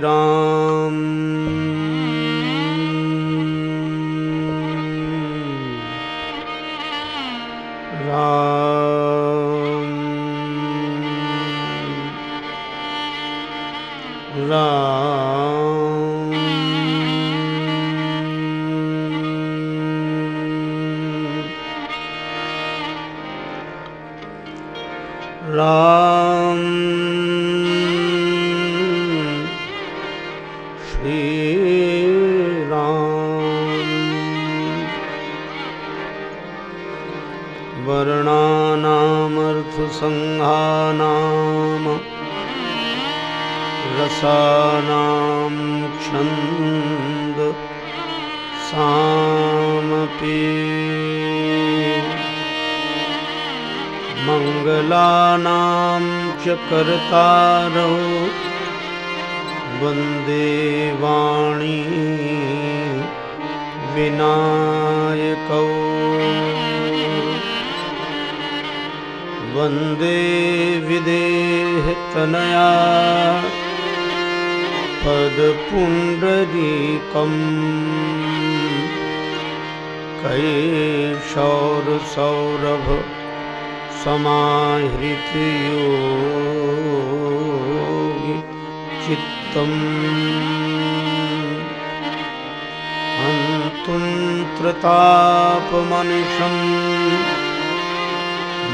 राम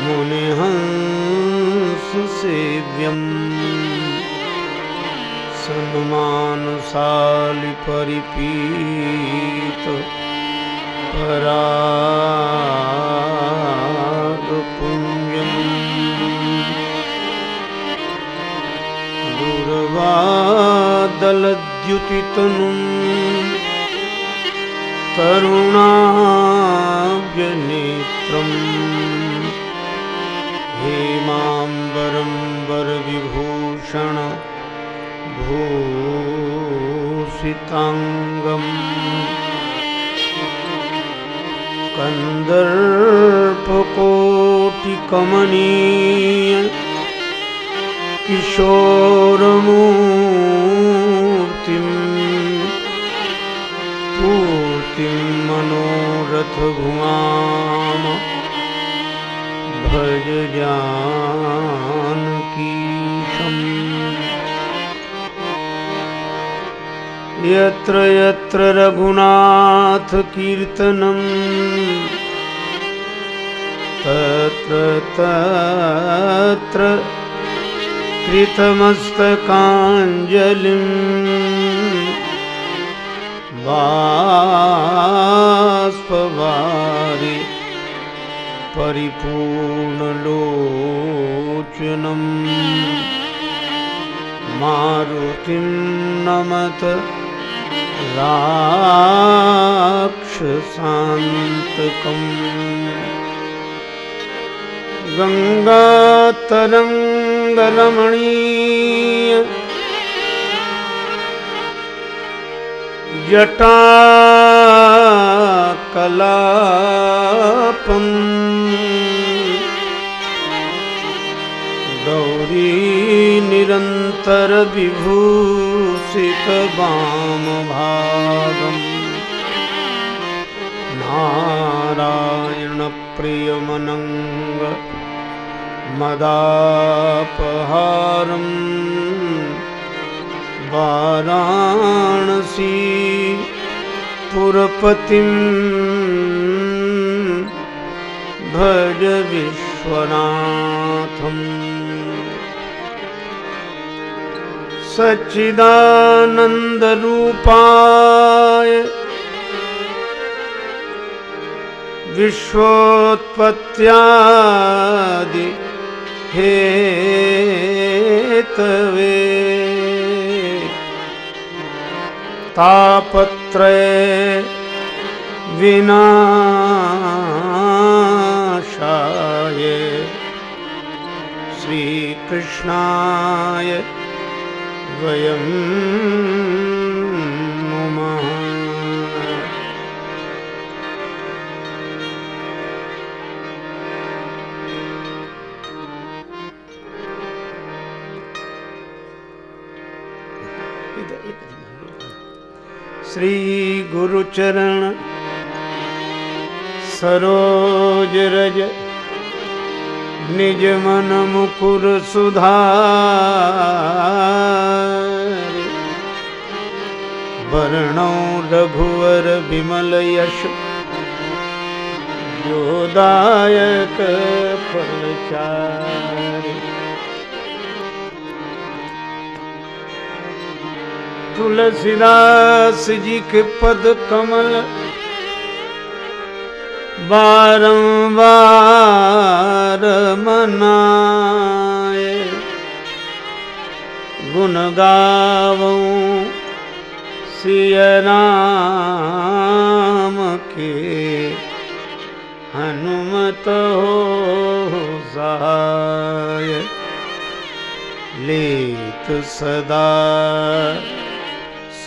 मुनेः सुसेव्यम् सन्मानशालि परागपुण्यम् दुर्वादलद्युतितनुम् गुर्वादलद्युतितनु तरुणा करुणाव्यनेत्रम् हेमाम्बरं वरविभूषण भूषिताङ्गम्। कन्दर्पकोटिकमनीय किशोरमूर्तिम् मनोरथभुवाम भज जानकीशम् यत्र यत्र रघुनाथकीर्तनम् तत्र तत्र कृतमस्तकाञ्जलिम् बाष्पवारि परिपूर्णलोचनम् मारुतिं नमत राक्षसान्तकम् गङ्गातरङ्गरमणीय जटाकलापम् गौरीनिरन्तरविभूषितवामभागम् नारायणप्रियमनङ्ग मदापहारम्। वाराणसी पुरपतिं भज विश्वनाथम्। सच्चिदानन्दरूपाय विश्वोत्पत्त्यादि हेतवे तापत्रय विनाशाय श्रीकृष्णाय वयं नुमः। श्री गुरुचरण सरोज रज। निज मन मुकुर सुधार। वर्णौ रघुवर विमल यश। जोदायक फलचारी तुलसीदास जी के पद कमल बारंबार मनाए। गुण गावूं, सिय राम के हनुमत हो सहाय लेत सदा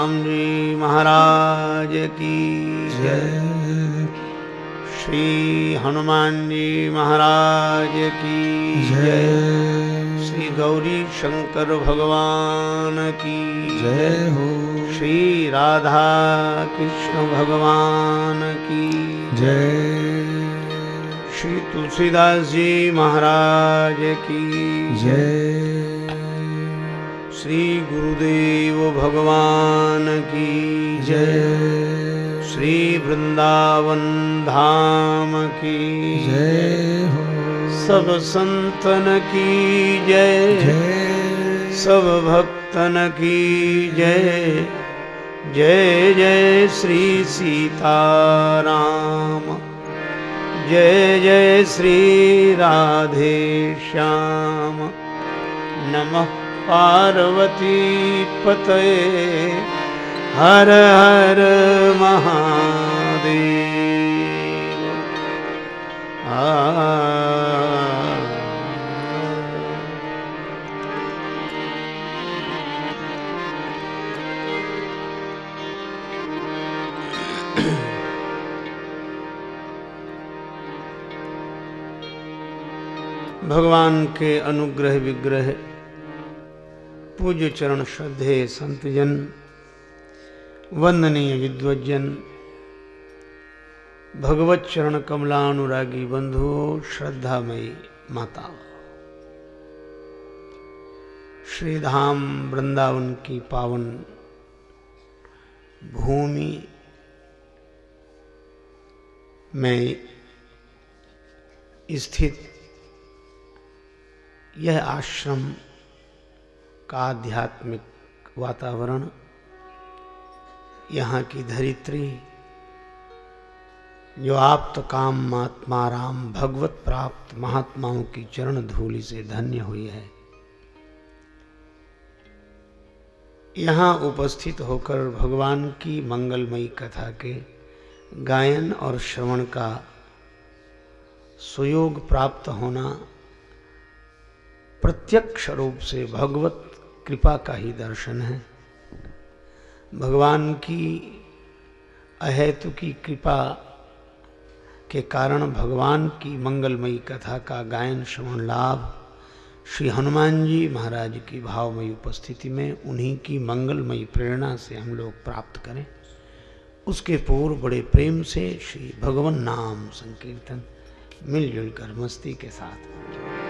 सीताराम जी महाराज की जय। श्री हनुमान जी महाराज की जय। श्री गौरी शंकर भगवान की जय। हो। श्री राधा कृष्ण भगवान की जय। श्री तुलसीदास जी महाराज की जय। श्री गुरुदेव भगवान की जय। श्री वृंदावन धाम की जय। हो सब संतन की जय जय। सब भक्तन की जय। जय जय श्री सीताराम। जय जय श्री राधे श्याम। नमः। पार्वती पतये हर हर महादेव। आ। भगवान के अनुग्रह विग्रह पूज्य चरण श्रद्धे संतजन वंदनीय विद्वजन भगवत चरण कमलानुरागी बंधुओं श्रद्धामयी माता। श्रीधाम वृंदावन की पावन भूमि में स्थित यह आश्रम का आध्यात्मिक वातावरण, यहाँ की धरित्री, जो आप्त काम महात्मा राम भगवत प्राप्त महात्माओं की चरण धूलि से धन्य हुई है। यहाँ उपस्थित होकर भगवान की मंगलमयी कथा के गायन और श्रवण का सुयोग प्राप्त होना प्रत्यक्ष रूप से भगवत कृपा का ही दर्शन है। भगवान की अहेतु की कृपा के कारण भगवान की मंगलमयी कथा का गायन, श्रवण, लाभ श्री हनुमान जी महाराज की भावमयी उपस्थिति में उन्हीं की मंगलमयी प्रेरणा से हम लोग प्राप्त करें। उसके पूर्व बड़े प्रेम से श्री भगवान नाम संकीर्तन मिलजुल कर मस्ती के साथ।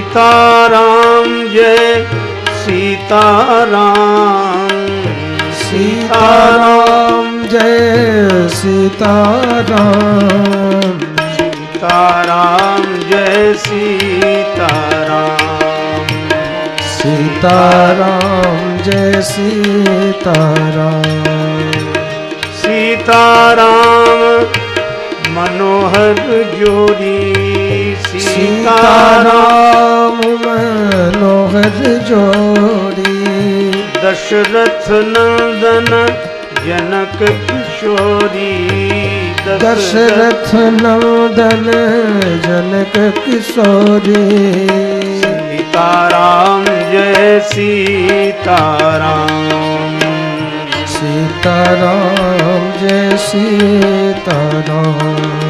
सीताराम जय सीताराम। सीताराम जय सीताराम। सीताराम जय सीताराम। सीताराम जय सीताराम। सीताराम मनोहर जोड़ी। सीताराम मनोहर जोड़ी। दशरथ नंदन जनक किशोरी। दशरथ नंदन जनक किशोरी। सीताराम जय सीताराम। सीताराम जय सीताराम।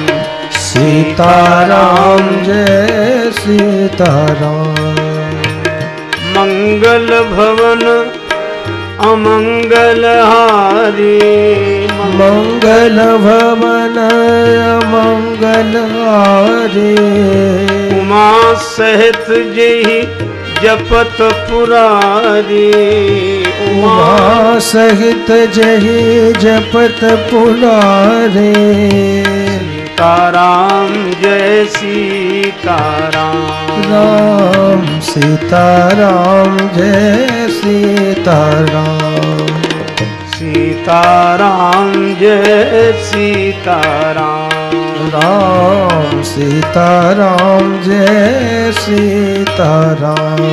सीताराम जय सीताराम। मंगल भवन अमंगल हारी। मंगल भवन मंगल हारे। उमा सहित जही जपत पुरारी। उमा सहित जही जपत पुलारे सीताराम जय सीताराम। राम सीताराम जय सीताराम। सीताराम जय सीताराम। राम सीताराम जय सीताराम।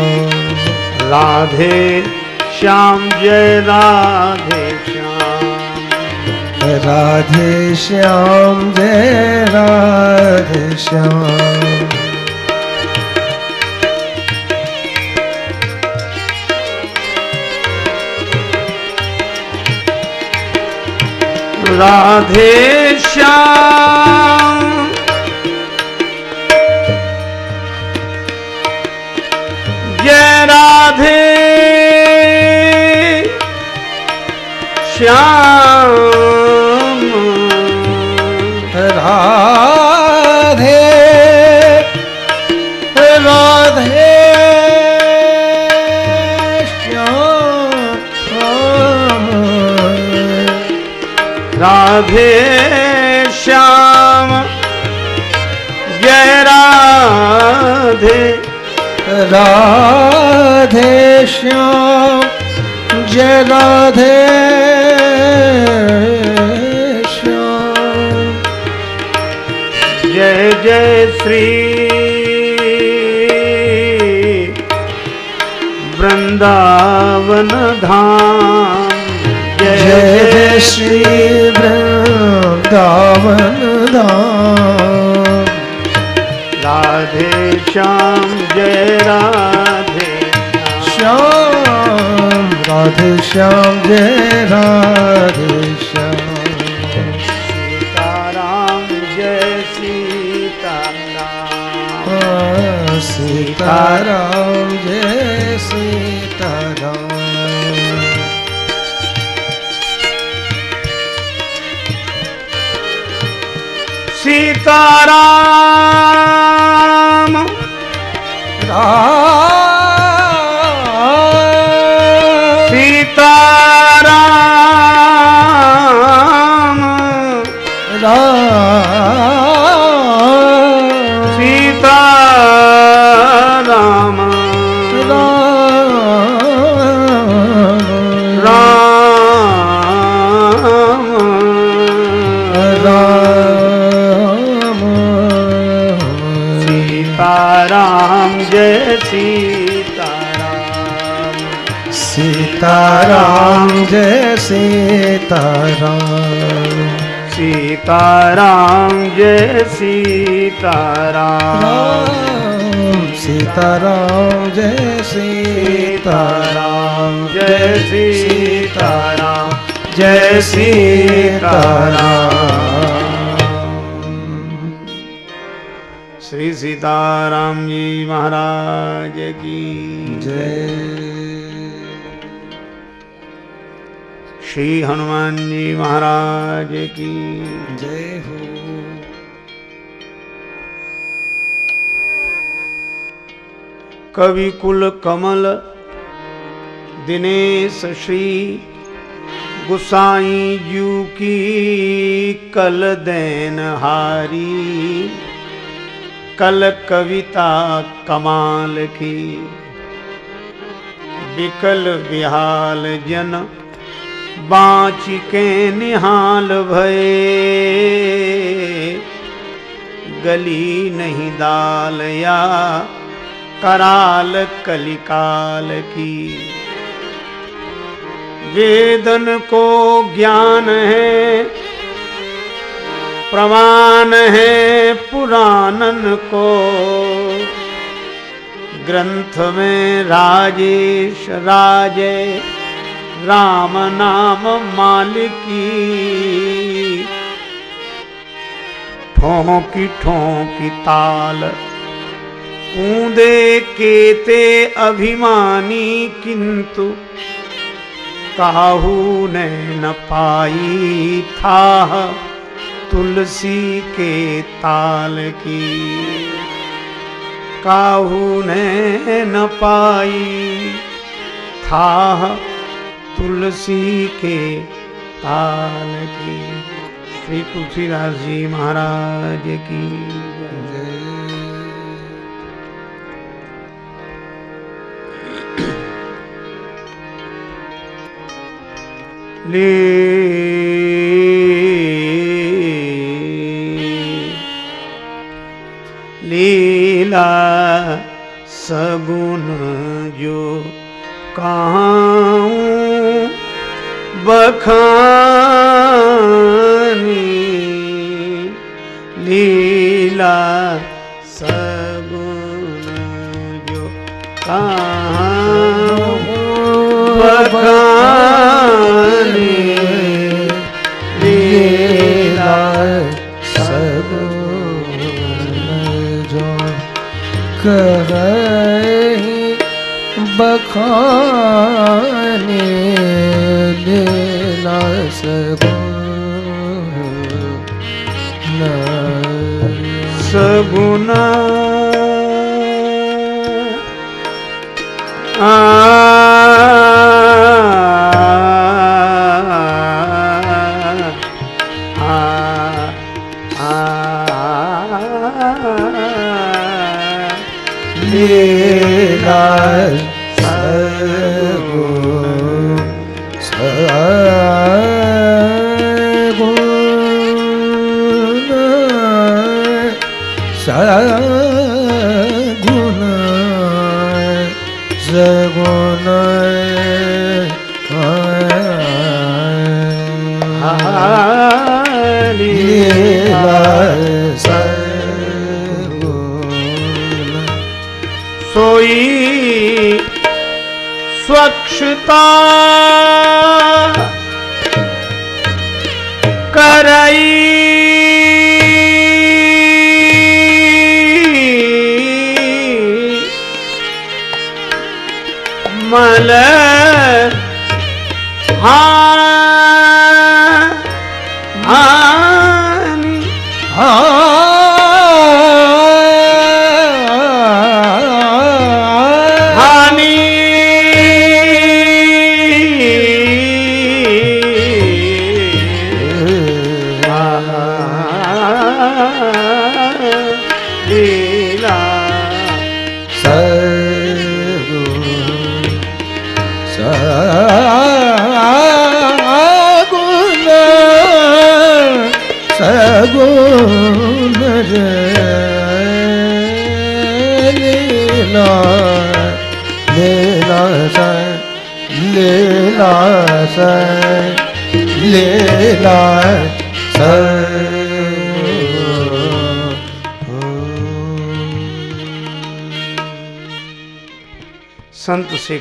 राधे श्याम जय राधे श्याम। राधे श्याम जय राधे श्याम। राधे श्याम। जय राधे श्याम। श्याम जय राधे श्याम जय जय श्री वृंदावन धाम। जय जय श्री वृंदावन धाम। राधे श्याम जय राधे। श्याम राधे श्याम जय राधे श्याम। सीताराम जय सीताराम। सीताराम जय सीताराम। सीताराम सीताराम जय सीताराम। सीताराम जय सीताराम। राम सीताराम जय सीताराम। जय सीताराम जय सीताराम। श्री सीताराम जी महाराज की। जय श्री हनुमान जी महाराज की। जय हो। कवि कुल कमल दिनेश श्री गुसाई जू की कल दैन हारी। कल कविता कमाल की विकल बिहाल जन बाँच के निहाल भये। गली नहीं दाल या कराल कलिकाल की। वेदन को ज्ञान है, प्रमाण है पुराणन को। ग्रंथ में राजेश राजे राम नाम मालिकी। ठोंकी ठोंकी ताल, ऊंदे केते अभिमानी किंतु, काहू ने न पाई था तुलसी के ताल की। काहू ने न पाई था तुलसी के ताल की श्री तुलसीदास जी महाराज की। ली लीला सगुन जो कहाँ बखानी लीला सब जो कहाँ बखाने लीला सगुन सगुना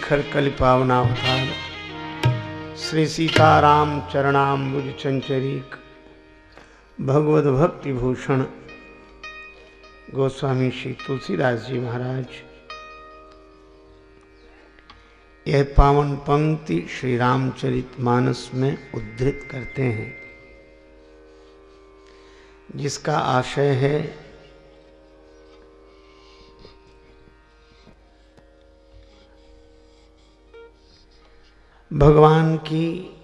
शेखर कल पावनावतार श्री सीताराम चरणाम्बुज चंचरीक। भगवत भक्ति भूषण। गोस्वामी श्री तुलसीदास जी महाराज। यह पावन पंक्ति श्री रामचरित मानस में उद्धृत करते हैं। जिसका आशय है भगवान की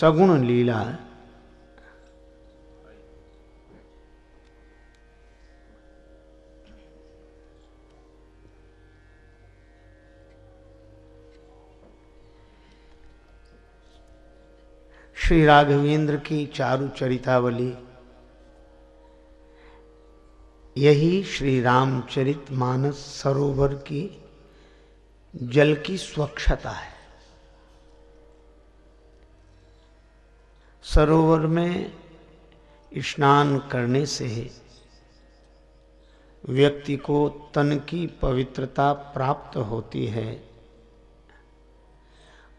सगुण लीला श्री राघवेंद्र की चारु चरितावली। यही श्री रामचरित मानस सरोवर की जल की स्वच्छता है। सरोवर में स्नान करने से व्यक्ति को तन की पवित्रता प्राप्त होती है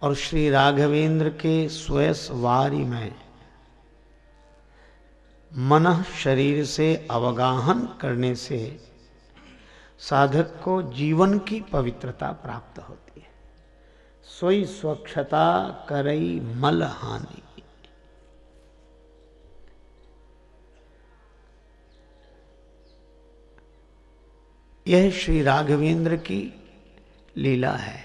और श्री राघवेंद्र के स्वयस वारी में मन शरीर से अवगाहन करने से साधक को जीवन की पवित्रता प्राप्त होती है। सोई स्वच्छता करई मल हानि। यह श्री राघवेंद्र की लीला है,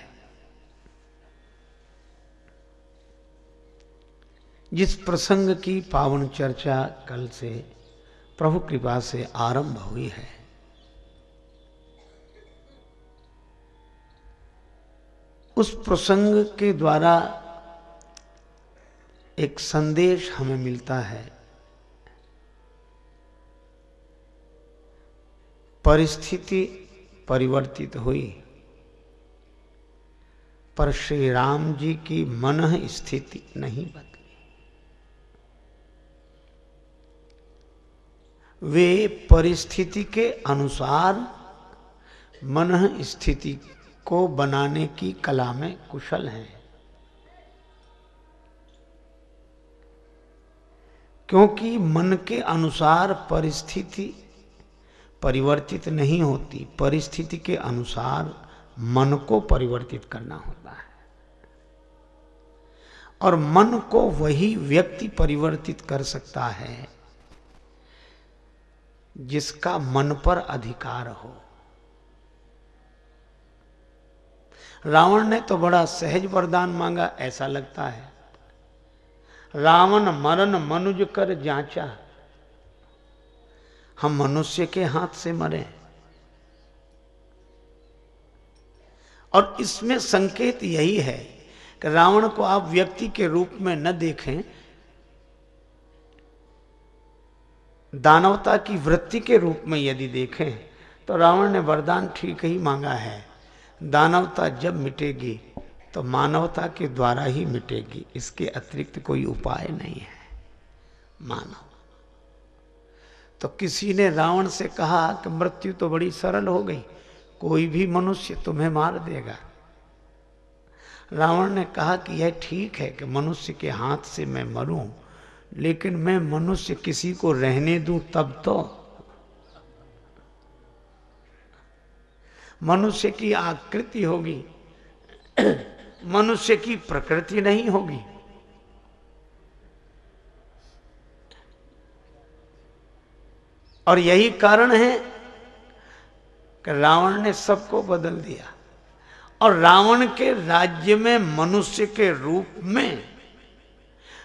जिस प्रसंग की पावन चर्चा कल से प्रभु कृपा से आरंभ हुई है। उस प्रसंग के द्वारा एक संदेश हमें मिलता है। परिस्थिति परिवर्तित हुई। पर श्री राम जी की मन स्थिति नहीं बदली। वे परिस्थिति के अनुसार मन स्थिति को बनाने की कला में कुशल हैं। क्योंकि मन के अनुसार परिस्थिति परिवर्तित नहीं होती, परिस्थिति के अनुसार मन को परिवर्तित करना होता है। और मन को वही व्यक्ति परिवर्तित कर सकता है जिसका मन पर अधिकार हो। रावण ने तो बड़ा सहज वरदान मांगा, ऐसा लगता है। रावण मरण मनुज कर जांचा। हम मनुष्य के हाथ से मरे। और इसमें संकेत यही है कि रावण को आप व्यक्ति के रूप में न देखें। दानवता की वृत्ति के रूप में यदि देखें तो रावण ने वरदान ठीक ही मांगा है। दानवता जब मिटेगी तो मानवता के द्वारा ही मिटेगी। इसके अतिरिक्त कोई उपाय नहीं है। मानव। तो किसी ने रावण से कहा कि मृत्यु तो बड़ी सरल हो गई, कोई भी मनुष्य तुम्हें मार देगा। रावण ने कहा कि यह ठीक है कि मनुष्य के हाथ से मैं मरूं, लेकिन मैं मनुष्य किसी को रहने दूँ तब तो मनुष्य की आकृति होगी। मनुष्य की प्रकृति नहीं होगी। और यही कारण है कि रावण ने सबको बदल दिया। और रावण के राज्य में मनुष्य के रूप में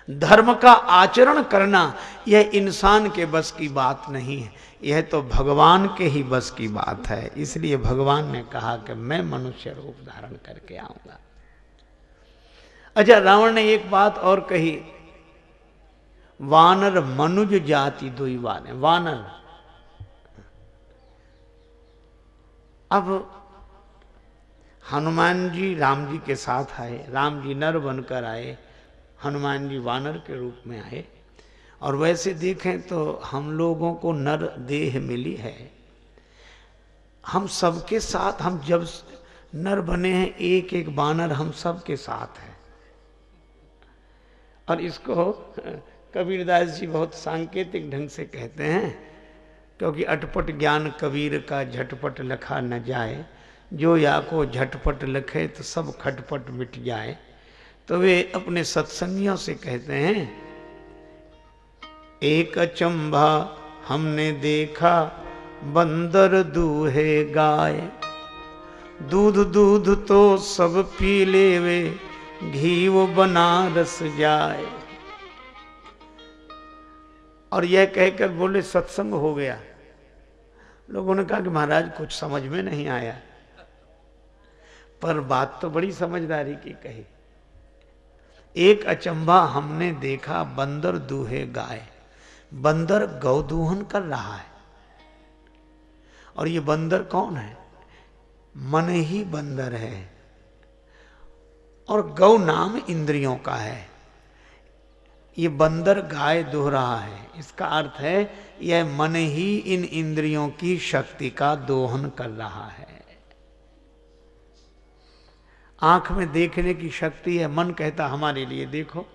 धर्म का आचरण करना, यह इंसान के बस की बात नहीं है। यह तो भगवान के ही बस की बात है। इसलिए भगवान ने कहा कि मैं मनुष्य रूप धारण करके आऊँगा। अच्छा रावण ने एक बात और कही। वानर मनुज जाति दुई वाने वानर। अब हनुमान जी राम जी के साथ आए। राम जी नर बनकर आए। हनुमान जी वानर के रूप में आए। और वैसे देखें तो हम लोगों को नर देह मिली है। हम सबके साथ, हम जब नर बने हैं एक एक बानर हम सब के साथ है। और इसको कबीरदास जी बहुत सांकेतिक ढंग से कहते हैं, क्योंकि अटपट ज्ञान कबीर का झटपट लखा न जाए। जो या को झटपट लखे तो सब खटपट मिट जाए। तो वे अपने सत्संगियों से कहते हैं, एक अचंभा हमने देखा, बंदर दूहे गाय। दूध दूध तो सब पी ले वे घी वो बनारस जाए। और यह कहकर बोले, सत्संग हो गया। लोगों ने कहा कि महाराज, कुछ समझ में नहीं आया। पर बात तो बड़ी समझदारी की कही। एक अचंभा हमने देखा, बंदर दूहे गाय। बंदर गौदूहन कर रहा है। और ये बंदर कौन है? मन ही बंदर है। और गौ नाम इंद्रियों का है। ये बंदर गाय दोह रहा है। इसका अर्थ है, यह मन ही इन इंद्रियों की शक्ति का दोहन कर रहा है। आँख में देखने की शक्ति है, मन कहता हमारे लिए देखो।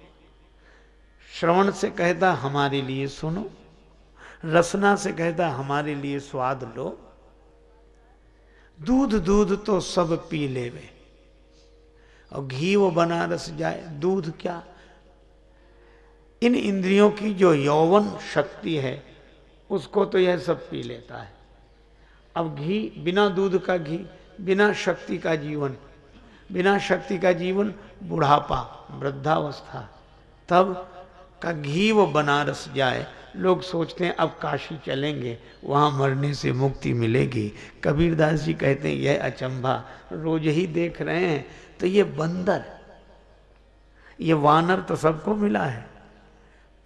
श्रवण से कहता हमारे लिए सुनो। रसना से कहता हमारे लिए स्वाद लो। दूध दूध तो सब पी ले वे और घी वो बनारस जाए, दूध क्या? इन इंद्रियों की जो यौवन शक्ति है, उसको तो यह सब पी लेता है। अब घी, बिना दूध का घी, बिना शक्ति का जीवन बिना शक्ति का जीवन बुढ़ापा, वृद्धावस्था। तब का घी वो बनारस जाए। लोग सोचते हैं, अब काशी चलेंगे, वहाँ मरने से मुक्ति मिलेगी। कबीरदास जी कहते हैं, यह अचंभा। रोज ही देख रहे हैं तो ये बंदर, ये वानर तो सबको मिला है।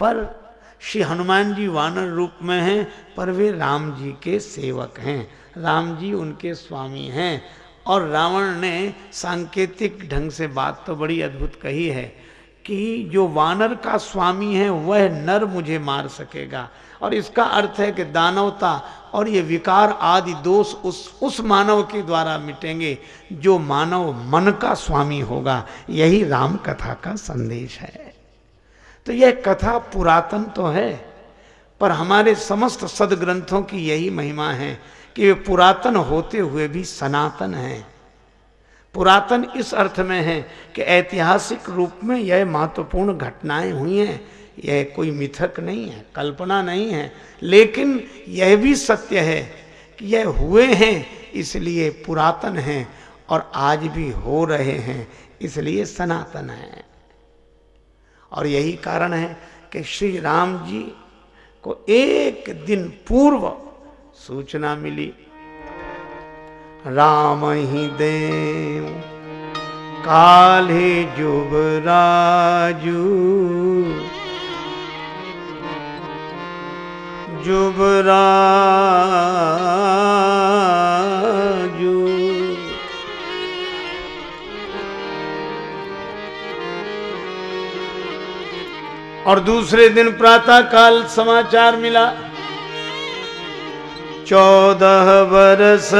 पर श्री हनुमान जी वानर रूप में हैं, पर वे राम जी के सेवक हैं। राम जी उनके स्वामी हैं। और रावण ने सांकेतिक ढंग से बात तो बड़ी अद्भुत कही है कि जो वानर का स्वामी है, वह नर मुझे मार सकेगा। और इसका अर्थ है कि दानवता और ये विकार आदि दोष उस उस मानव के द्वारा मिटेंगे, जो मानव मन का स्वामी होगा। यही राम कथा का संदेश है। तो यह कथा पुरातन तो है, पर हमारे समस्त सदग्रंथों की यही महिमा है कि वे पुरातन होते हुए भी सनातन हैं। पुरातन इस अर्थ में है कि ऐतिहासिक रूप में यह महत्वपूर्ण घटनाएँ हुई हैं। यह कोई मिथक नहीं है, कल्पना नहीं है, लेकिन यह भी सत्य है कि यह हुए हैं, इसलिए पुरातन हैं और आज भी हो रहे हैं, इसलिए सनातन है। और यही कारण है कि श्री राम जी को एक दिन पूर्व सूचना मिली। राम ही देव, काले जुबराजू जुबराजू और दूसरे दिन प्रातः काल समाचार मिला। चौदह वर्ष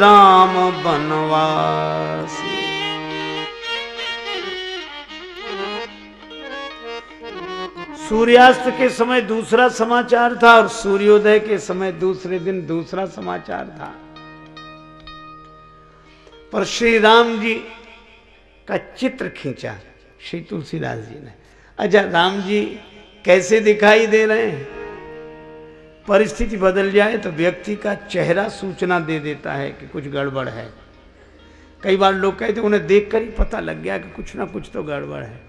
राम बनवासी। सूर्यास्त के समय दूसरा समाचार था और सूर्योदय के समय दूसरे दिन दूसरा समाचार था। पर श्री राम जी का चित्र खींचा, श्री तुलसीदास जी ने। अच्छा राम जी कैसे दिखाई दे रहे हैं? परिस्थिति बदल जाए तो व्यक्ति का चेहरा सूचना दे देता है कि कुछ गड़बड़ है। कई बार लोग कहते उन्हें देखकर ही पता लग गया कि कुछ ना कुछ तो गड़बड़ है।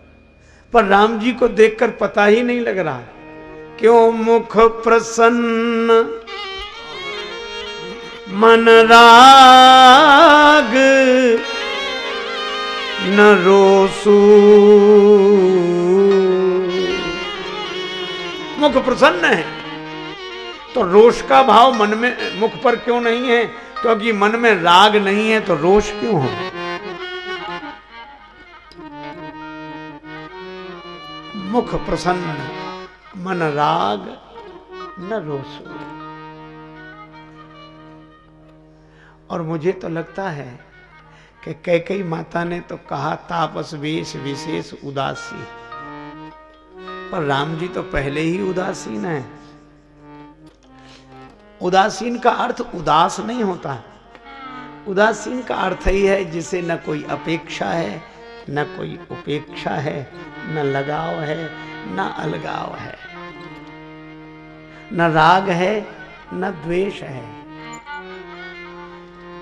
पर राम जी को देखकर पता ही नहीं लग रहा क्यों मुख प्रसन्न, मन राग, न रोसू। मुख प्रसन्न है। तो रोष का भाव मन में, मुख पर क्यों नहीं है? क्योंकि तो मन में राग नहीं है तो रोष क्यों हो? मुख प्रसन्न, मन राग, न रोष। और मुझे तो लगता है कि कई कई माता ने तो कहा, तापस वेश विशेष उदासी। पर राम जी तो पहले ही उदासीन है। उदासीन का अर्थ उदास नहीं होता उदासीन का अर्थ ही है जिसे न कोई अपेक्षा है, न कोई उपेक्षा है, न लगाव है, न अलगाव है। न राग है, न द्वेष है।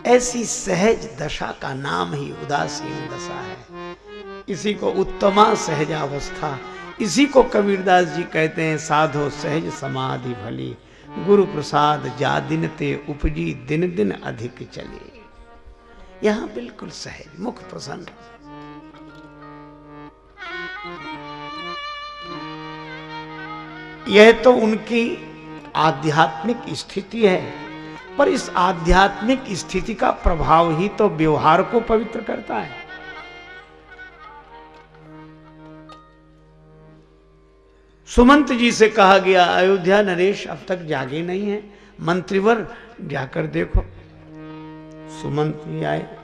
ऐसी सहज दशा का नाम ही उदासीन दशा है। इसी को उत्तमा सहजावस्था, इसी को कबीरदास जी कहते हैं, साधो सहज समाधि भली। गुरु प्रसाद जा दिन ते उपजी दिन दिन अधिक चले। यहाँ बिल्कुल सहज, मुख प्रसन्न। यह तो उनकी आध्यात्मिक स्थिति है, पर इस आध्यात्मिक स्थिति का प्रभाव ही तो व्यवहार को पवित्र करता है। सुमंत जी से कहा गया, अयोध्या नरेश अब तक जागे नहीं है। मंत्रीवर, जाकर देखो। सुमंत जी आए।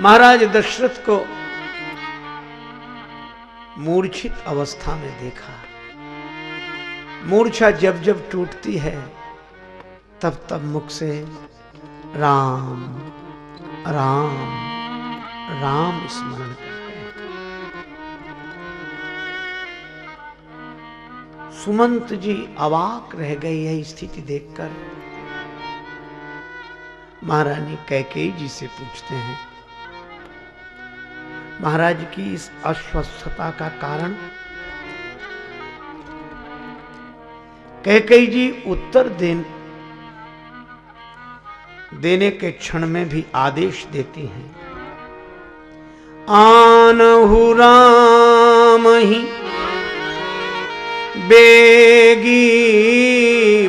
महाराज दशरथ को मूर्छित अवस्था में देखा। मूर्छा जब जब टूटती है, तब तब मुख से राम राम राम स्मरण सुमंत जी अवाक रह गई है स्थिति देखकर। महारानी कैकेयी जी से पूछते हैं, महाराज की इस अस्वस्थता का कारण? कैकेयी जी उत्तर देन, देने के क्षण में भी आदेश देती हैं, आन राम ही बेगी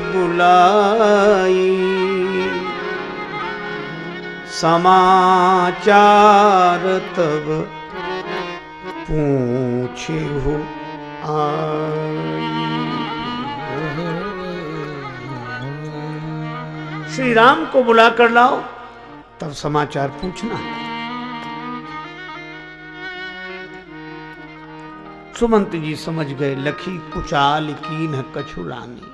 बुलाई। समाचार तब पूछे हो श्री राम को बुला कर लाओ, तब समाचार पूछना सुमंत जी समझ गए, लखी कुचाल की न कछुलानी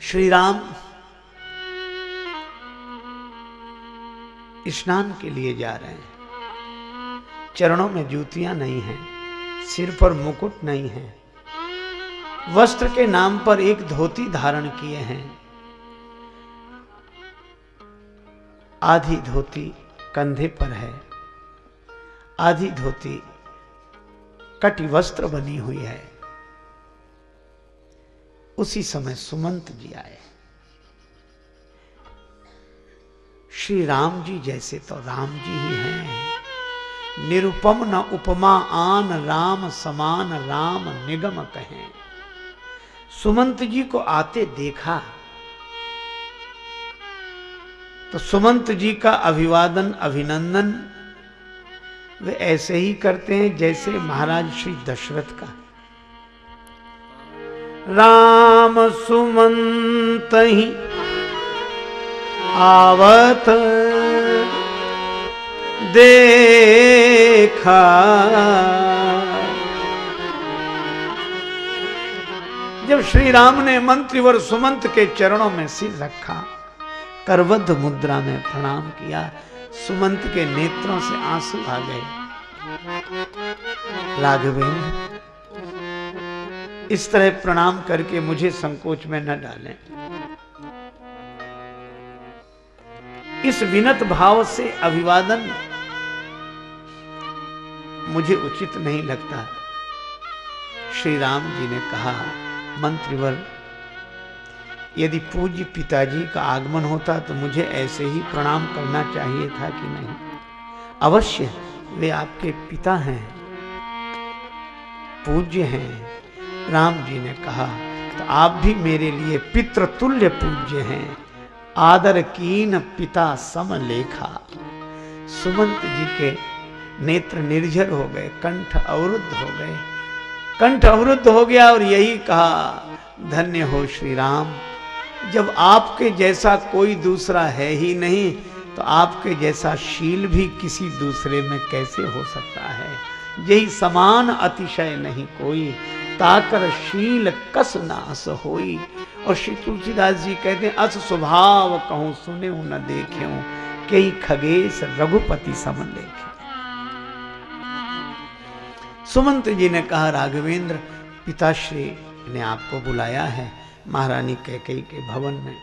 श्री राम स्नान के लिए जा रहे हैं। चरणों में जूतियाँ नहीं हैं, सिर पर मुकुट नहीं है। वस्त्र के नाम पर एक धोती धारण किए हैं। आधी धोती कंधे पर है, आधी धोती कटी वस्त्र बनी हुई है। उसी समय सुमंत जी आए। श्री राम जी जैसे तो राम जी ही हैं। निरुपम न उपमा आन राम समान राम निगम कहें। सुमंत जी को आते देखा तो सुमंत जी का अभिवादन, अभिनंदन वे ऐसे ही करते हैं जैसे महाराज श्री दशरथ का। राम सुमंत ही आवत देखा। जब श्री राम ने मंत्रीवर सुमंत के चरणों में सिर रखा करवध मुद्रा में प्रणाम किया सुमंत के नेत्रों से आँसू आ गए। राघवेंद्र, इस तरह प्रणाम करके मुझे संकोच में न डालें। इस विनत भाव से अभिवादन मुझे उचित नहीं लगता। श्री राम जी ने कहा, मंत्रीवर यदि पूज्य पिताजी का आगमन होता तो मुझे ऐसे ही प्रणाम करना चाहिए था कि नहीं। अवश्य, वे आपके पिता हैं। पूज्य हैं। राम जी ने कहा तो आप भी मेरे लिए पितृतुल्य पूज्य हैं। आदर कीन पिता सम लेखा सुमंत जी के नेत्र निर्जर हो गए, कंठ अवरुद्ध हो गए। कंठ अवरुद्ध हो गया और यही कहा, धन्य हो श्री राम। जब आपके जैसा कोई दूसरा है ही नहीं तो आपके जैसा शील भी किसी दूसरे में कैसे हो सकता है? यही समान अतिशय नहीं कोई। ताकर शील कस नास होई। और श्री तुलसीदास जी कहते हैं, अस स्वभाव कहूँ, सुने न देखे कई खगेश रघुपति समन देखे। सुमंत जी ने कहा, राघवेंद्र, पिताश्री ने आपको बुलाया है। महारानी कैकई के भवन में।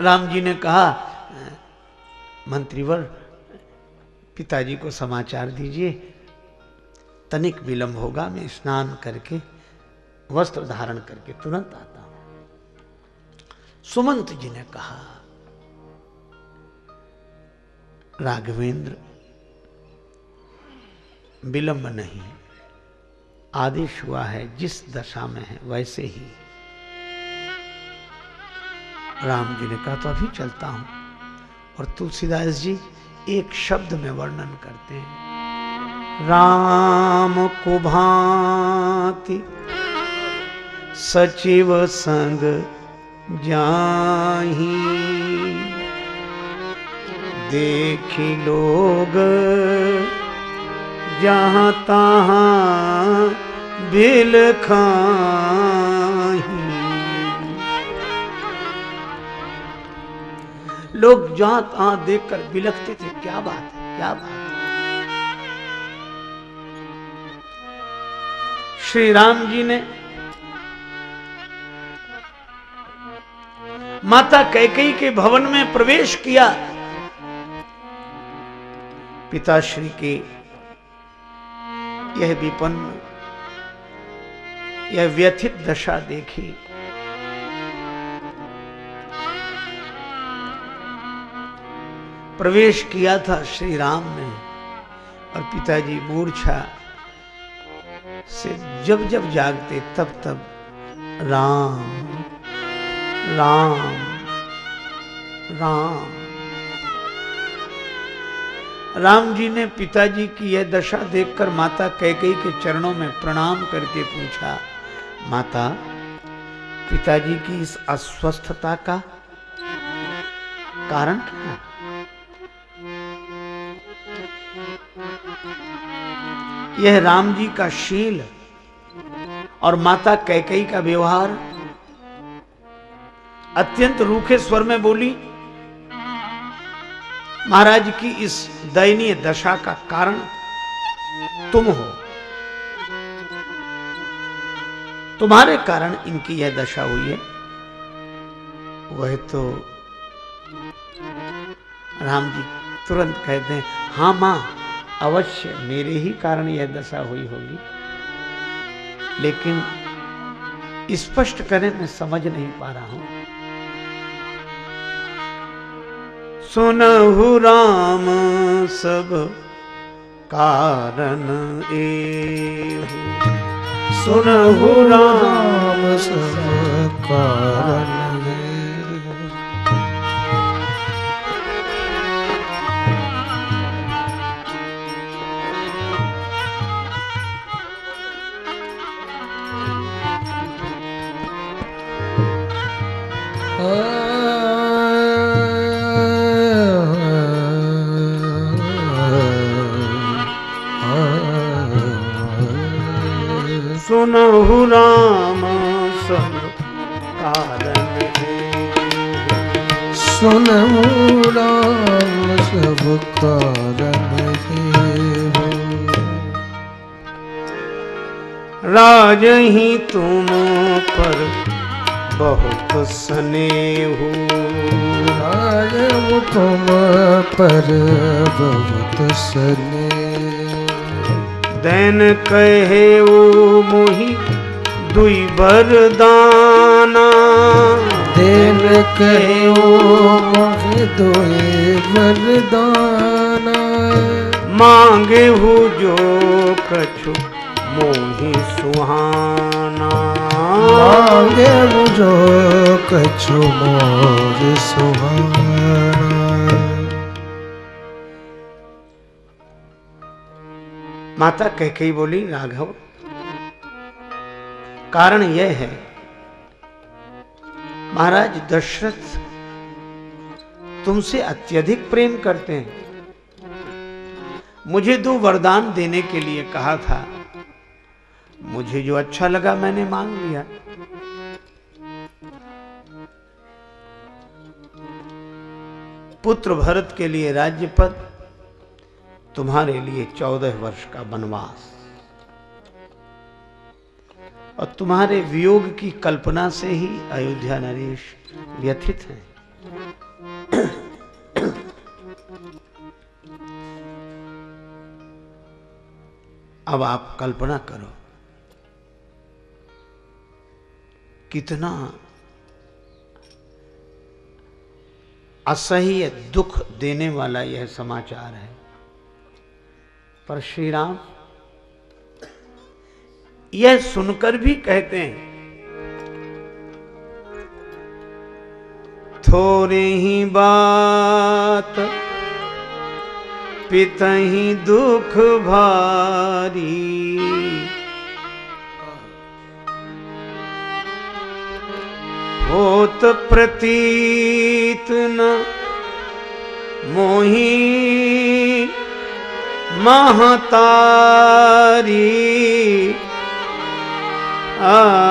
राम जी ने कहा, मंत्रीवर, पिताजी को समाचार दीजिए। तनिक विलंब होगा, मैं स्नान करके वस्त्र धारण करके तुरंत आता हूँ। सुमंत जी ने कहा, राघवेंद्र, विलंब नहीं आदेश हुआ है, जिस दशा में है, वैसे ही। राम जी ने कहा तो अभी चलता हूँ। और तुलसीदास जी एक शब्द में वर्णन करते हैं। राम को भांति सचिव संग जाही। देखी लोग जहाँ तहाँ बिल लोग जहाँ तहां देखकर बिलखते थे, क्या बात है, क्या बात है? श्री राम जी ने माता कैकई के भवन में प्रवेश किया। पिताश्री के यह विपन्न, यह व्यथित दशा देखी। प्रवेश किया था श्री राम ने और पिताजी मूर्छा से जब जब जागते, तब तब राम राम राम। राम जी ने पिताजी की यह दशा देखकर माता कैकई के चरणों में प्रणाम करके पूछा, माता, पिताजी की इस अस्वस्थता का कारण क्या यह राम जी का शील और माता कैकई का व्यवहार अत्यंत रूखे स्वर में बोली महाराज की इस दयनीय दशा का कारण तुम हो। तुम्हारे कारण इनकी यह दशा हुई है। वह तो राम जी तुरंत कहते हैं हाँ माँ, अवश्य मेरे ही कारण यह दशा हुई होगी। लेकिन स्पष्ट करें, मैं समझ नहीं पा रहा हूँ। सुनहु राम सब कारण ए सुनहु राम सब कारण सुनहु राम सब कारण सुनहु राम सब कारण राज ही तुम पर बहुत स्नेह। राज तुम पर बहुत स्नेह। दैन कहे ओ मोही दुई बरदाना देन कहे ओ मोही दुई बरदाना मांगे हु जो कछु मोही सुहाना। मांगे हु जो कछु मोर सुहाना। माता कह कही बोली, राघव, कारण यह है, महाराज दशरथ तुमसे अत्यधिक प्रेम करते हैं। मुझे दो वरदान देने के लिए कहा था। मुझे जो अच्छा लगा मैंने मांग लिया। पुत्र भरत के लिए राज्य पद तुम्हारे लिए चौदह वर्ष का वनवास। और तुम्हारे वियोग की कल्पना से ही अयोध्या नरेश व्यथित हैं। अब आप कल्पना करो, कितना असह्य दुख देने वाला यह समाचार है। पर श्री राम यह सुनकर भी कहते हैं, थोड़े ही बात पित ही दुख भारी। होत प्रतीत न मोही महतारी। थोड़ी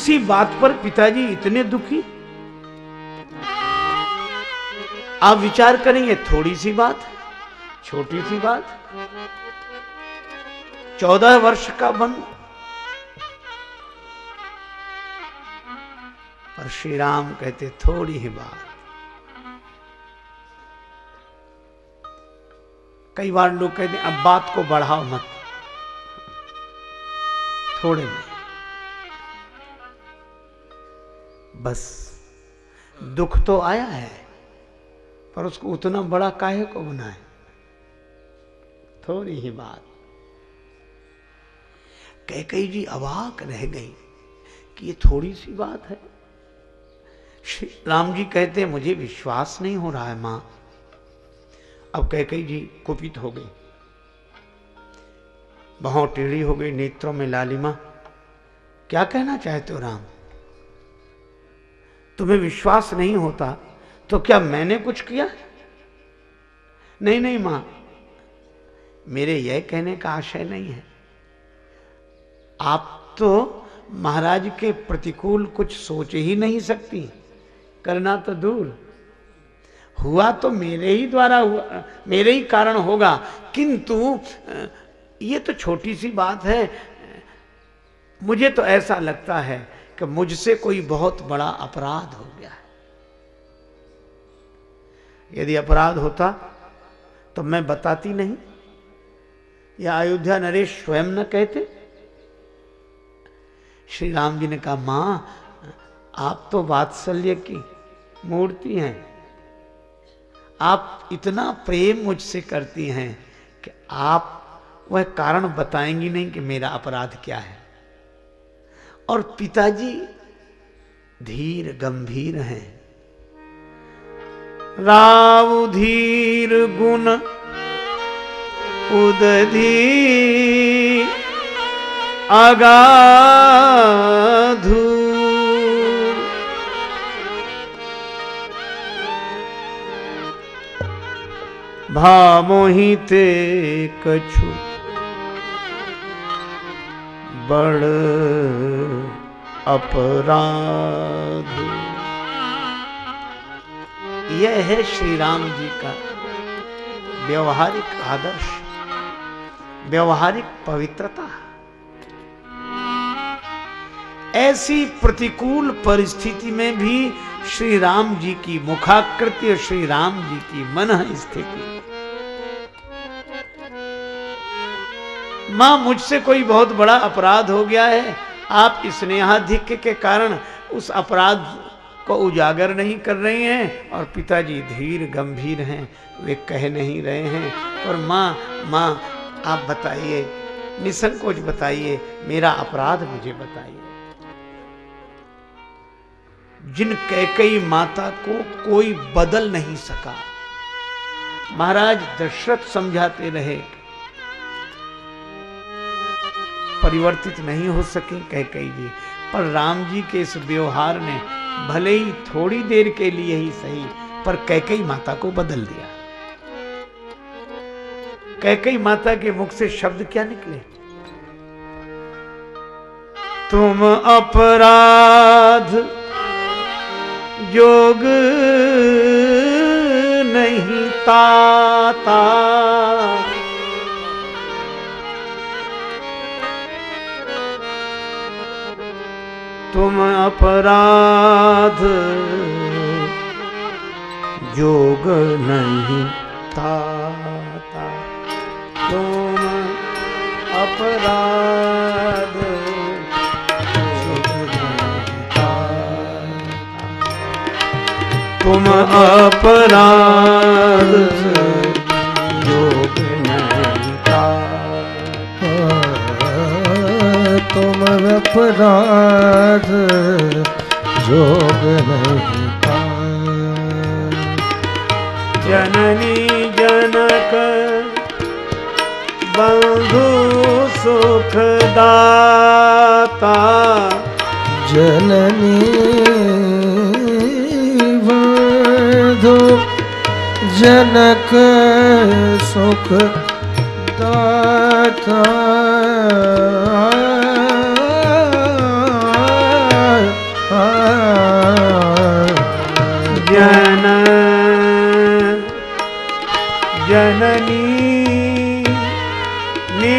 सी बात पर पिताजी इतने दुखी? आप विचार करेंगे, थोड़ी सी बात, छोटी सी बात। चौदह वर्ष का बन। पर श्री राम कहते, थोड़ी ही बात। कई बार लोग कहते, अब बात को बढ़ाओ मत। थोड़े में। बस। दुख तो आया है, पर उसको उतना बड़ा काहे को बनाए? थोड़ी ही बात। कह कई जी अवाक रह गई कि ये थोड़ी सी बात है। श्री राम जी कहते मुझे विश्वास नहीं हो रहा है माँ। अब कह कई जी कुपित हो गई। बहुत टेढ़ी हो गई नेत्रों में लालिमा। क्या कहना चाहते हो राम? तुम्हें विश्वास नहीं होता तो क्या मैंने कुछ किया? नहीं नहीं माँ, मेरे यह कहने का आशय नहीं है। आप तो महाराज के प्रतिकूल कुछ सोच ही नहीं सकती, करना तो दूर। हुआ तो मेरे ही द्वारा हुआ, मेरे ही कारण होगा, किंतु ये तो छोटी सी बात है, मुझे तो ऐसा लगता है कि मुझसे कोई बहुत बड़ा अपराध हो गया है। यदि अपराध होता तो मैं बताती नहीं। या अयोध्या नरेश स्वयं न कहते। श्री राम जी ने कहा, माँ, आप तो वात्सल्य की मूर्ति हैं। आप इतना प्रेम मुझसे करती हैं कि आप, वह कारण बताएँगी नहीं कि मेरा अपराध क्या है। और पिताजी धीर गंभीर हैं। राव धीर गुण उदधी अगाधू। भामोहिते कछु बड़ अपराध। यह है श्री राम जी का व्यवहारिक आदर्श, व्यवहारिक पवित्रता। ऐसी प्रतिकूल परिस्थिति में भी श्री राम जी की मुखाकृति और श्री राम जी की मन स्थिति माँ, मुझसे कोई बहुत बड़ा अपराध हो गया है? आप स्नेहाधिक्य के कारण उस अपराध को उजागर नहीं कर रहे हैं और पिताजी धीर गंभीर हैं। वे कह नहीं रहे हैं। और माँ माँ, आप बताइए, निसंकोच बताइए, मेरा अपराध मुझे बताइए। जिन कैकई माता को कोई बदल नहीं सका। महाराज दशरथ समझाते रहे परिवर्तित नहीं हो सके कैकई जी पर राम जी के इस व्यवहार ने भले ही थोड़ी देर के लिए ही सही, पर कैकई माता को बदल दिया। कैकई माता के मुख से शब्द क्या निकले? तुम अपराध योग नहीं ताता। तुम अपराध योग नहीं था तुम अपराध तुम अपराध तुम अपराध जोग नहीं जननी जनक बंधु सुखदाता। जननी बंधु जनक सुख दाता जननी नी।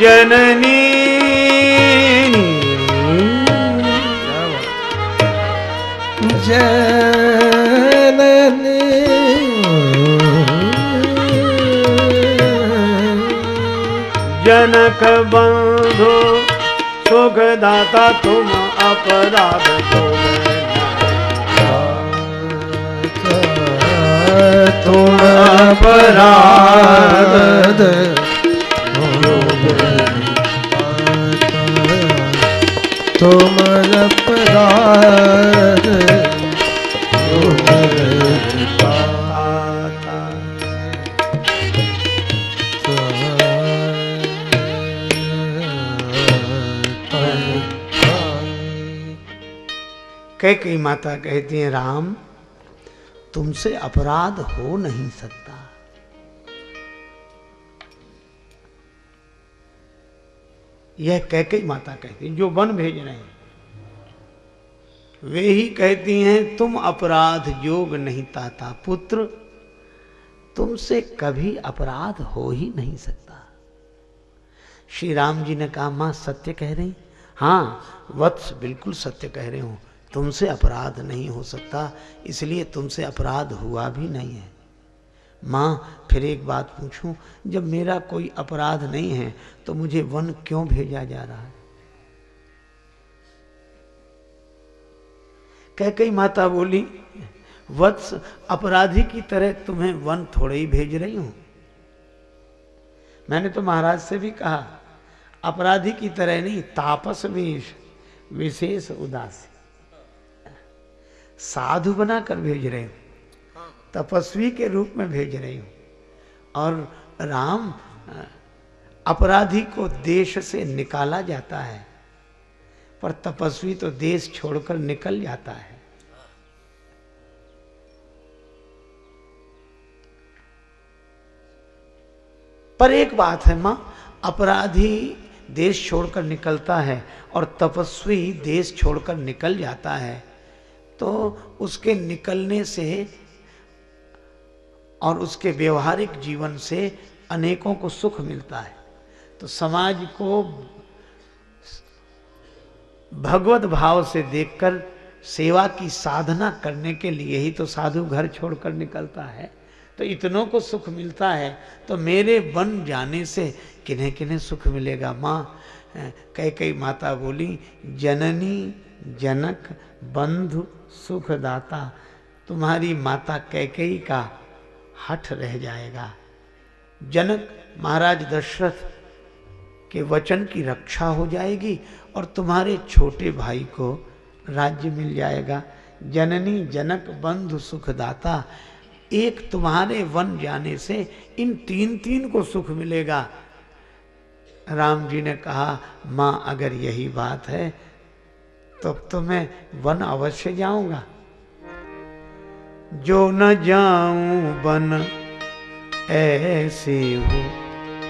जननी जनक बंधु सुखदाता तुम अपराध तुम अपराध तुम अपराध कह कई माता कहती हैं राम तुमसे अपराध हो नहीं सकता। यह कह कई माता कहती जो वन भेज रहे हैं। वे ही कहती हैं, तुम अपराध योग नहीं ताता, पुत्र। तुमसे कभी अपराध हो ही नहीं सकता। श्री राम जी ने कहा, माँ, सत्य कह रही हाँ वत्स बिल्कुल सत्य कह रहे हो। तुमसे अपराध नहीं हो सकता, इसलिए तुमसे अपराध हुआ भी नहीं है। माँ, फिर एक बात पूछूँ, जब मेरा कोई अपराध नहीं है तो मुझे वन क्यों भेजा जा रहा है? कह कई माता बोली, वत्स, अपराधी की तरह तुम्हें वन थोड़े ही भेज रही हूँ। मैंने तो महाराज से भी कहा, अपराधी की तरह नहीं, तापस भी विशेष उदासी। साधु बनाकर भेज रहे हूँ। तपस्वी के रूप में भेज रही हूँ। और राम अपराधी को देश से निकाला जाता है, पर तपस्वी तो देश छोड़कर निकल जाता है। पर एक बात है माँ, अपराधी देश छोड़कर निकलता है और तपस्वी देश छोड़कर निकल जाता है। तो उसके निकलने से और उसके व्यवहारिक जीवन से अनेकों को सुख मिलता है। तो समाज को भगवत भाव से देखकर, सेवा की साधना करने के लिए ही तो साधु घर छोड़कर निकलता है। तो इतनों को सुख मिलता है तो मेरे वन जाने से किन्हें किन्हें सुख मिलेगा? माँ कई कई माता बोली, जननी, जनक, बंधु सुखदाता, तुम्हारी माता कैकई का हठ रह जाएगा। जनक महाराज दशरथ के वचन की रक्षा हो जाएगी और तुम्हारे छोटे भाई को राज्य मिल जाएगा। जननी, जनक, बंधु, सुखदाता, एक तुम्हारे वन जाने से इन तीन तीन को सुख मिलेगा। राम जी ने कहा, माँ, अगर यही बात है तो, तो मैं वन अवश्य जाऊँगा। जो न जाऊँ वन ऐसे हो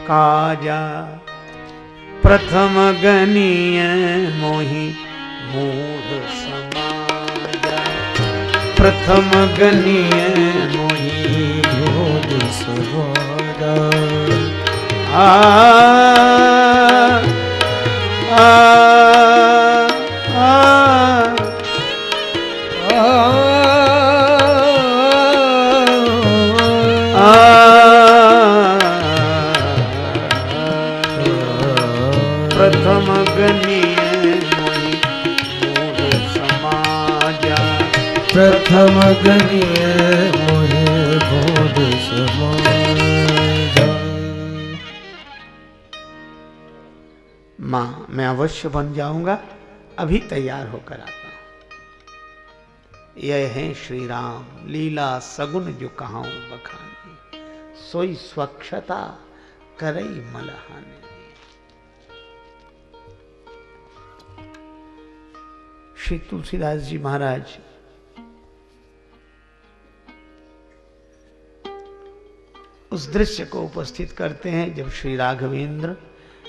काजा। प्रथम गनीय मोही मूढ़ समाजा। प्रथम गनीय मोही मूढ़ समाजा। आ आ। मोहे बोध माँ, मैं अवश्य बन जाऊँगा, अभी तैयार होकर आता हूँ। यह है श्री राम लीला सगुन जो कहा बखानी। सोई स्वच्छता, करई मलहानी। श्री तुलसीदास जी महाराज उस दृश्य को उपस्थित करते हैं जब श्री राघवेंद्र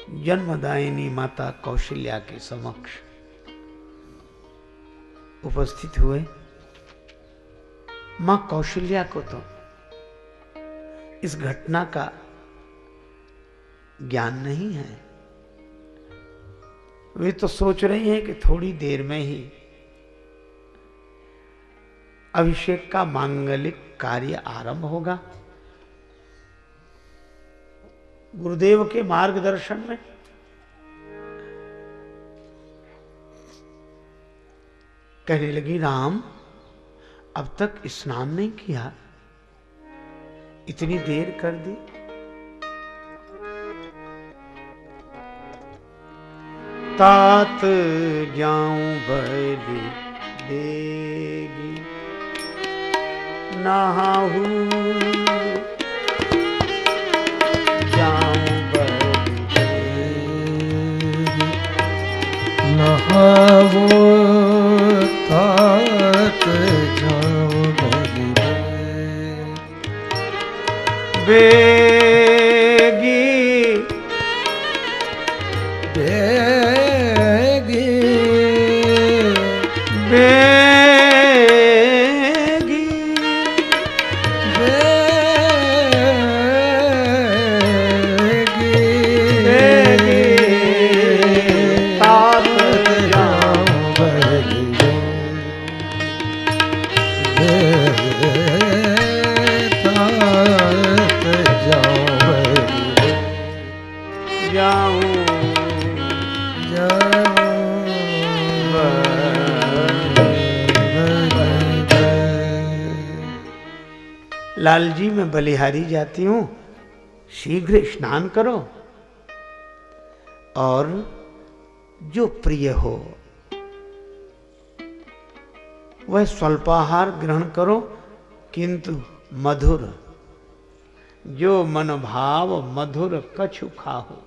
जन्मदायिनी माता कौशल्या के समक्ष उपस्थित हुए। माँ कौशल्या को तो इस घटना का ज्ञान नहीं है। वे तो सोच रही हैं कि थोड़ी देर में ही अभिषेक का मांगलिक कार्य आरंभ होगा। गुरुदेव के मार्गदर्शन में। कहने लगी, राम, अब तक स्नान नहीं किया। इतनी देर कर दी। तात जाऊँ बलि देगी। नहाहू नहावो तात जाओ बलि बेगी मैं बलिहारी जाती हूँ, शीघ्र स्नान करो। और जो प्रिय हो, वह स्वल्पाहार ग्रहण करो, किंतु मधुर, जो मनोभाव मधुर कछु खाहो।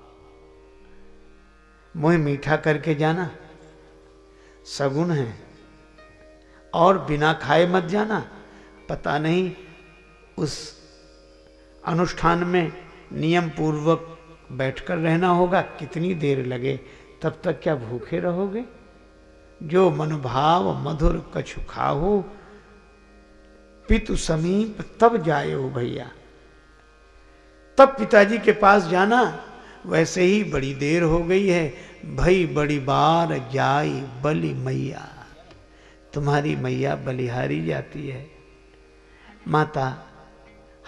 मुँह मीठा करके जाना सगुन है, और बिना खाए मत जाना। पता नहीं, उस अनुष्ठान में नियम पूर्वक बैठकर रहना होगा। कितनी देर लगे, तब तक क्या भूखे रहोगे? जो मनभाव मधुर कछु खाहो पितु समीप तब जाए हो भैया। तब पिताजी के पास जाना, वैसे ही बड़ी देर हो गई है। भई, बड़ी बार जाई बलि मैया। तुम्हारी मैया बलिहारी जाती है। माता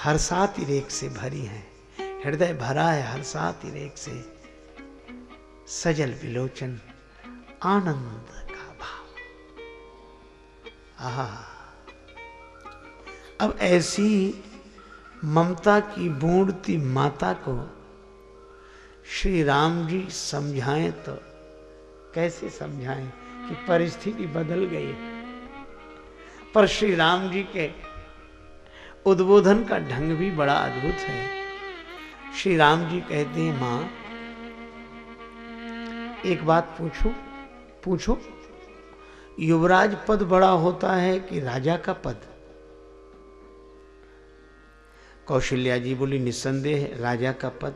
हर सात रेख से भरी है। हृदय भरा है हर सात रेख से। सजल विलोचन, आनंद का भाव। आहा। अब ऐसी ममता की बूढ़ती माता को श्री राम जी समझाएँ तो कैसे समझाएँ कि परिस्थिति बदल गई पर श्री राम जी के उद्बोधन का ढंग भी बड़ा अद्भुत है। श्री राम जी कहते हैं, माँ, एक बात पूछूँ? पूछो? युवराज पद बड़ा होता है कि राजा का पद? कौशल्या जी बोली, निस्संदेह, राजा का पद।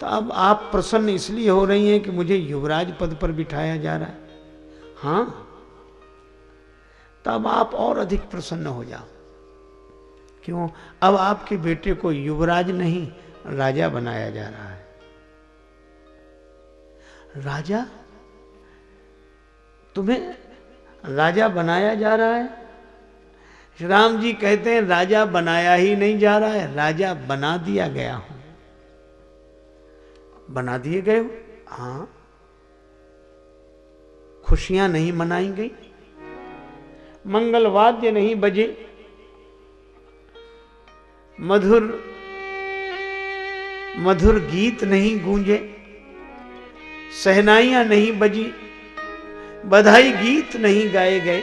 तो अब आप प्रसन्न इसलिए हो रही हैं कि मुझे युवराज पद पर बिठाया जा रहा है। हाँ तब आप और अधिक प्रसन्न हो जाओ। क्यों? अब आपके बेटे को युवराज नहीं, राजा बनाया जा रहा है। राजा? तुम्हें राजा बनाया जा रहा है? श्री राम जी कहते हैं, राजा बनाया ही नहीं जा रहा है, राजा बना दिया गया हूँ। बना दिए गए हो? हाँ। खुशियाँ नहीं मनाई गई? मंगल वाद्य नहीं बजे। मधुर मधुर गीत नहीं गूंजे। सहनाइयाँ नहीं बजी। बधाई गीत नहीं गाए गए।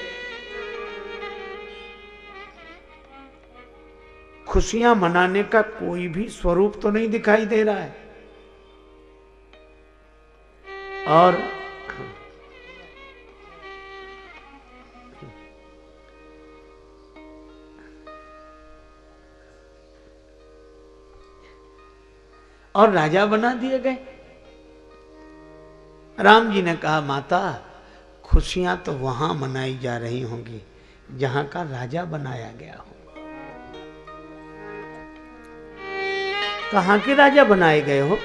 खुशियाँ मनाने का कोई भी स्वरूप तो नहीं दिखाई दे रहा है। और और राजा बना दिए गए। राम जी ने कहा माता खुशियाँ तो वहाँ मनाई जा रही होंगी जहाँ का राजा बनाया गया हो। कहाँ के राजा बनाए गए हो?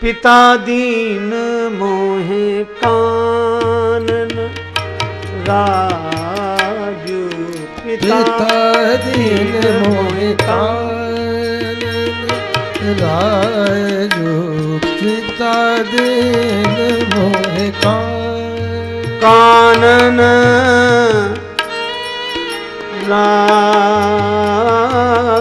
पिता दीन मोहे कानन राजू पिता दीन मोहे कानन। राजू पिता दिन मोहे कानन राजू